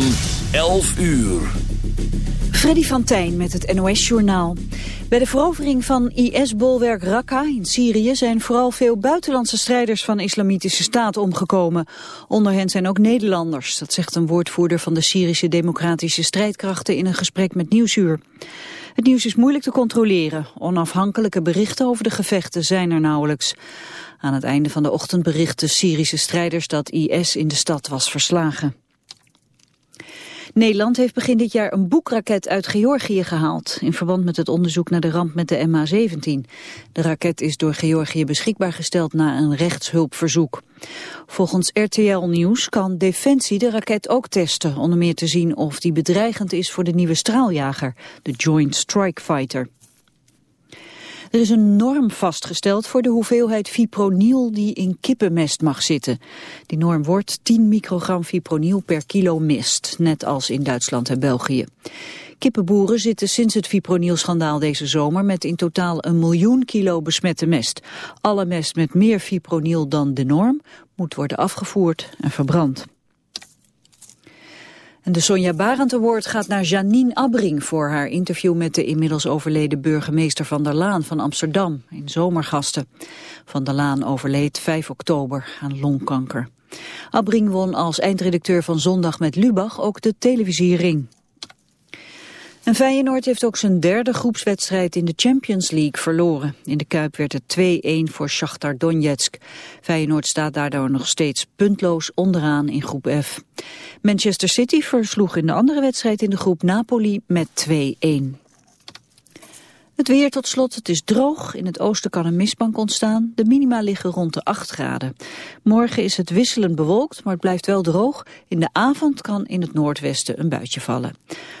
van 11 uur. Freddy van Tijn met het NOS-journaal. Bij de verovering van IS-bolwerk Raqqa in Syrië zijn vooral veel buitenlandse strijders van Islamitische Staat omgekomen. Onder hen zijn ook Nederlanders, dat zegt een woordvoerder van de Syrische Democratische Strijdkrachten in een gesprek met Nieuwsuur. Het nieuws is moeilijk te controleren. Onafhankelijke berichten over de gevechten zijn er nauwelijks. Aan het einde van de ochtend berichten Syrische strijders dat IS in de stad was verslagen. Nederland heeft begin dit jaar een boekraket uit Georgië gehaald... in verband met het onderzoek naar de ramp met de MH17. De raket is door Georgië beschikbaar gesteld na een rechtshulpverzoek. Volgens RTL Nieuws kan Defensie de raket ook testen... onder meer te zien of die bedreigend is voor de nieuwe straaljager, de Joint Strike Fighter. Er is een norm vastgesteld voor de hoeveelheid fipronil die in kippenmest mag zitten. Die norm wordt 10 microgram fipronil per kilo mest, net als in Duitsland en België. Kippenboeren zitten sinds het fipronil-schandaal deze zomer met in totaal een miljoen kilo besmette mest. Alle mest met meer fipronil dan de norm moet worden afgevoerd en verbrand. En de Sonja Barend Award gaat naar Janine Abbring voor haar interview met de inmiddels overleden burgemeester Van der Laan van Amsterdam in Zomergasten. Van der Laan overleed 5 oktober aan longkanker. Abbring won als eindredacteur van Zondag met Lubach ook de televisiering. En Feyenoord heeft ook zijn derde groepswedstrijd in de Champions League verloren. In de Kuip werd het 2-1 voor Shakhtar Donetsk. Feyenoord staat daardoor nog steeds puntloos onderaan in groep F. Manchester City versloeg in de andere wedstrijd in de groep Napoli met 2-1. Het weer tot slot, het is droog. In het oosten kan een mistbank ontstaan. De minima liggen rond de 8 graden. Morgen is het wisselend bewolkt, maar het blijft wel droog. In de avond kan in het noordwesten een buitje vallen.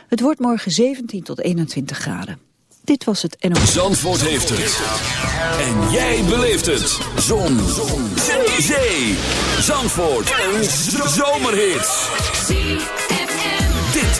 Het wordt morgen 17 tot 21 graden. Dit was het NOS. Zandvoort heeft het. En jij beleeft het. Zon. Zon. Zee. Zandvoort. Een zomerhit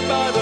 by the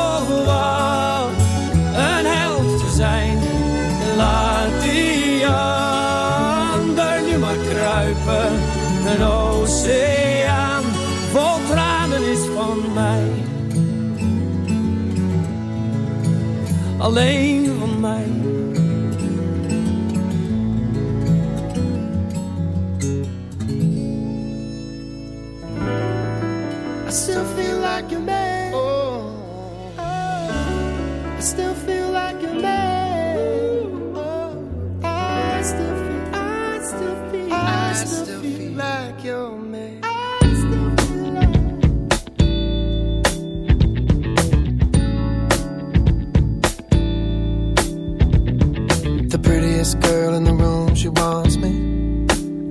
van mij. Alleen van mij.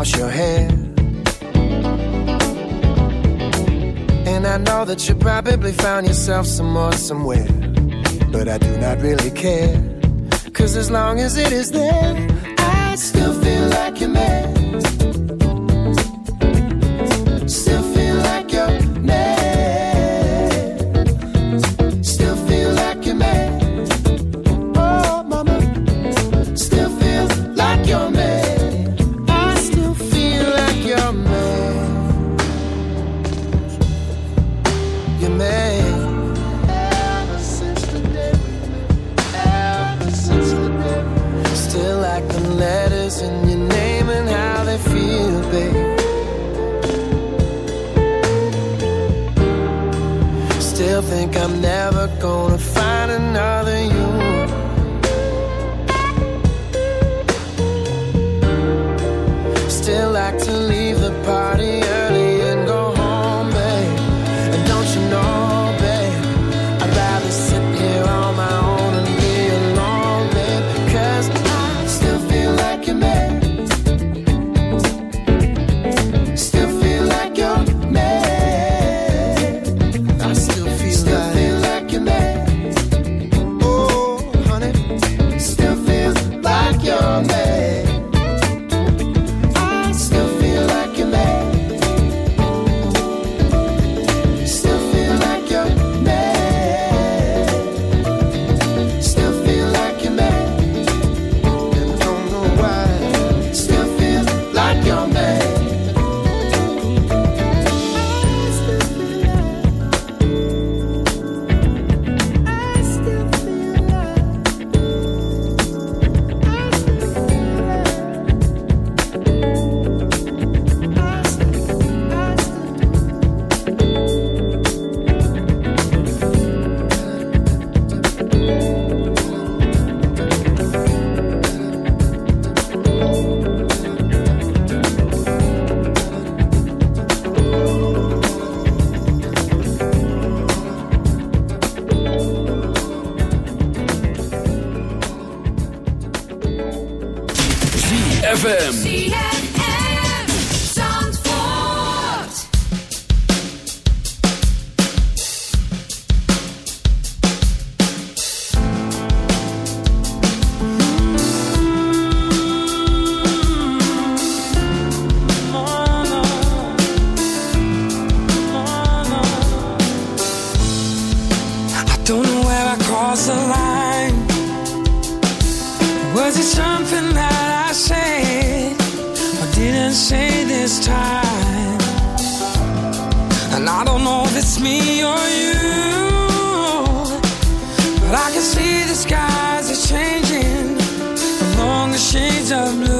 wash your hair. And I know that you probably found yourself some more somewhere. But I do not really care. Cause as long as it is there, I still and shade this time. And I don't know if it's me or you, but I can see the skies are changing along the shades of blue.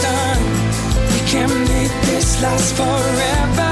We can make this last forever.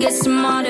get smarter.